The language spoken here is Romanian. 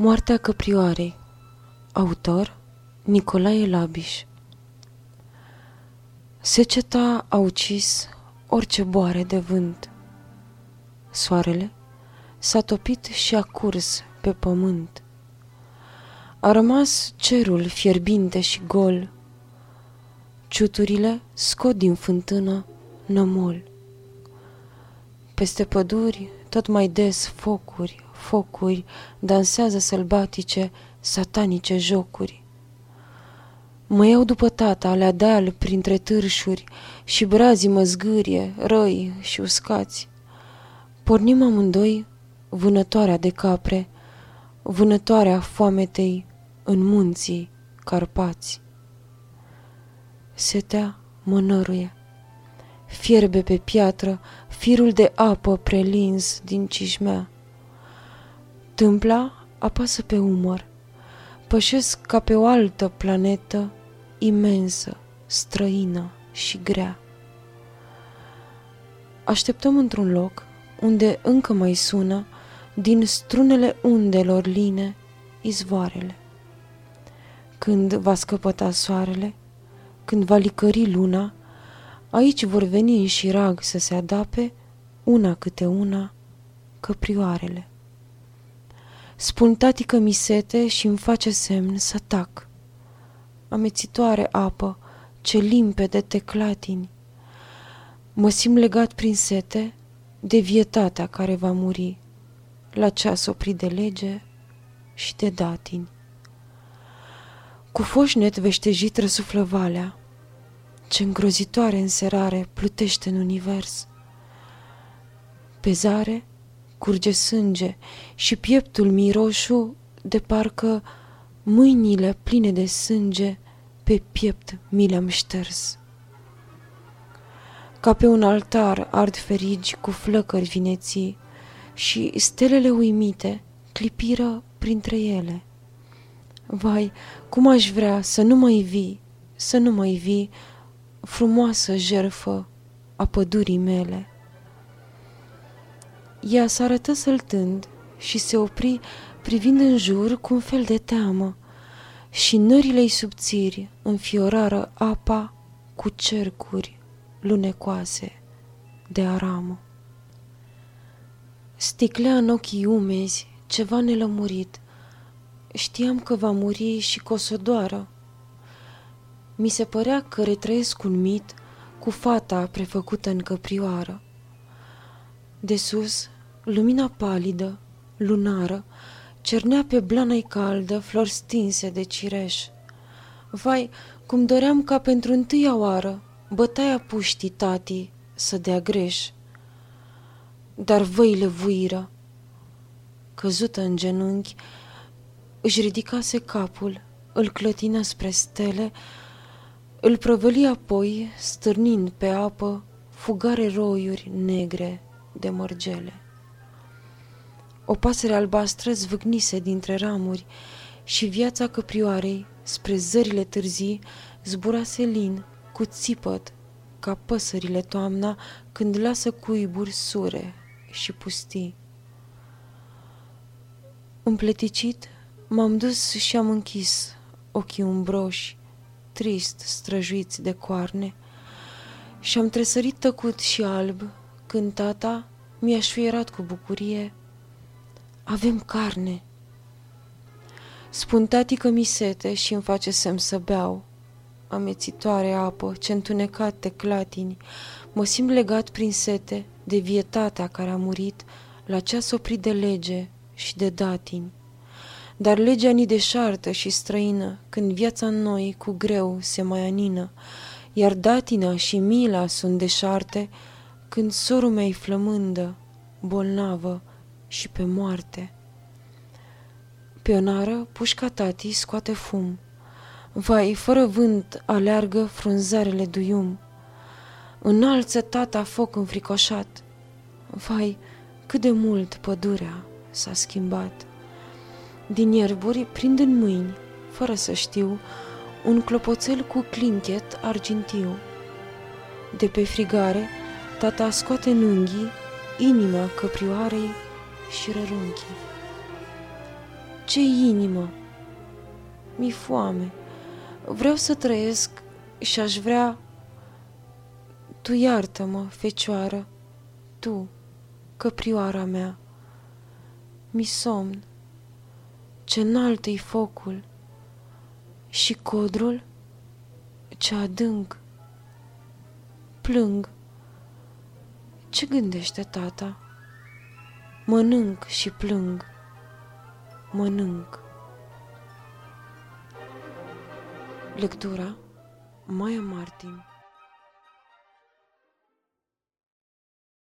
Moartea căprioarei Autor Nicolae Labiș Seceta a ucis orice boare de vânt. Soarele s-a topit și a curs pe pământ. A rămas cerul fierbinte și gol. Ciuturile scot din fântână nămol. Peste păduri tot mai des focuri, focuri, dansează sălbatice, satanice jocuri. Mă iau după tata, alea deal, printre târșuri, și brazii mă zgârie, răi și uscați. Pornim amândoi vânătoarea de capre, vânătoarea foametei în munții Carpați. Setea mă năruie, fierbe pe piatră firul de apă prelins din cișmea. Tâmpla apasă pe umăr. Pășesc ca pe o altă planetă imensă, străină și grea. Așteptăm într-un loc unde încă mai sună din strunele undelor line izvoarele. Când va scăpăta soarele, când va licări luna, aici vor veni în șirag să se adape, una câte una, căprioarele. Spun tati că mi sete și îmi face semn să tac. Amețitoare apă, ce limpede te clatini. Mă simt legat prin sete de vietatea care va muri, la ceas oprit de lege și de datini. Cu foșnet veștejit răsuflă valea, ce îngrozitoare înserare plutește în univers. Pe zare curge sânge și pieptul miroșu de parcă mâinile pline de sânge pe piept mi le-am șters. Ca pe un altar ard ferigi cu flăcări vineții și stelele uimite clipiră printre ele. Vai, cum aș vrea să nu mai vii, să nu mai vii, frumoasă jerfă a pădurii mele. Ea s arătă săltând și se opri privind în jur cu un fel de teamă și nările-i subțiri înfiorară apa cu cercuri lunecoase de aramă. Sticlea în ochii umezi ceva nelămurit. Știam că va muri și că o să doară. Mi se părea că retrăiesc un mit cu fata prefăcută în căprioară. De sus, lumina palidă, lunară, cernea pe blana caldă flori stinse de cireș. Vai, cum doream ca pentru întâia oară bătaia puștii tati să dea greș. Dar văile vuiră. Căzută în genunchi, își ridicase capul, îl clătină spre stele, îl prăvăli apoi, stârnind pe apă, fugare roiuri negre de mărgele. O pasăre albastră zvâcnise dintre ramuri și viața căprioarei, spre zările târzii, zburase lin, cu țipăt, ca păsările toamna când lasă cuiburi sure și pustii. Împleticit, m-am dus și am închis ochii umbroși, trist străjuiți de coarne, și am tresărit tăcut și alb când tata mi-a șuierat cu bucurie Avem carne. Spun tati că mi sete și îmi face semn să beau. Amețitoare apă, ce întunecate clatini, mă simt legat prin sete de vietatea care a murit la ceas oprit de lege și de datini. Dar legea ni deșartă și străină, când viața în noi cu greu se mai anină, iar datina și mila sunt deșarte, când sorul mei flămândă, bolnavă și pe moarte. Pionară, pușca tati scoate fum. Vai, fără vânt aleargă frunzarele duium. Înalță tata foc înfricoșat. Vai, cât de mult pădurea s-a schimbat. Din ierburi prind în mâini, fără să știu, un clopoțel cu clinchet argintiu. De pe frigare, tata scoate în unghii inima căprioarei și rărunchii. Ce inimă! Mi foame. Vreau să trăiesc și aș vrea... Tu iartă-mă, fecioară, tu, căprioara mea. Mi somn. Ce înalt e focul. Și codrul? Ce adânc. Plâng. Ce gândește tata? Mănânc și plâng. Mănânc. Lectura Maya Martin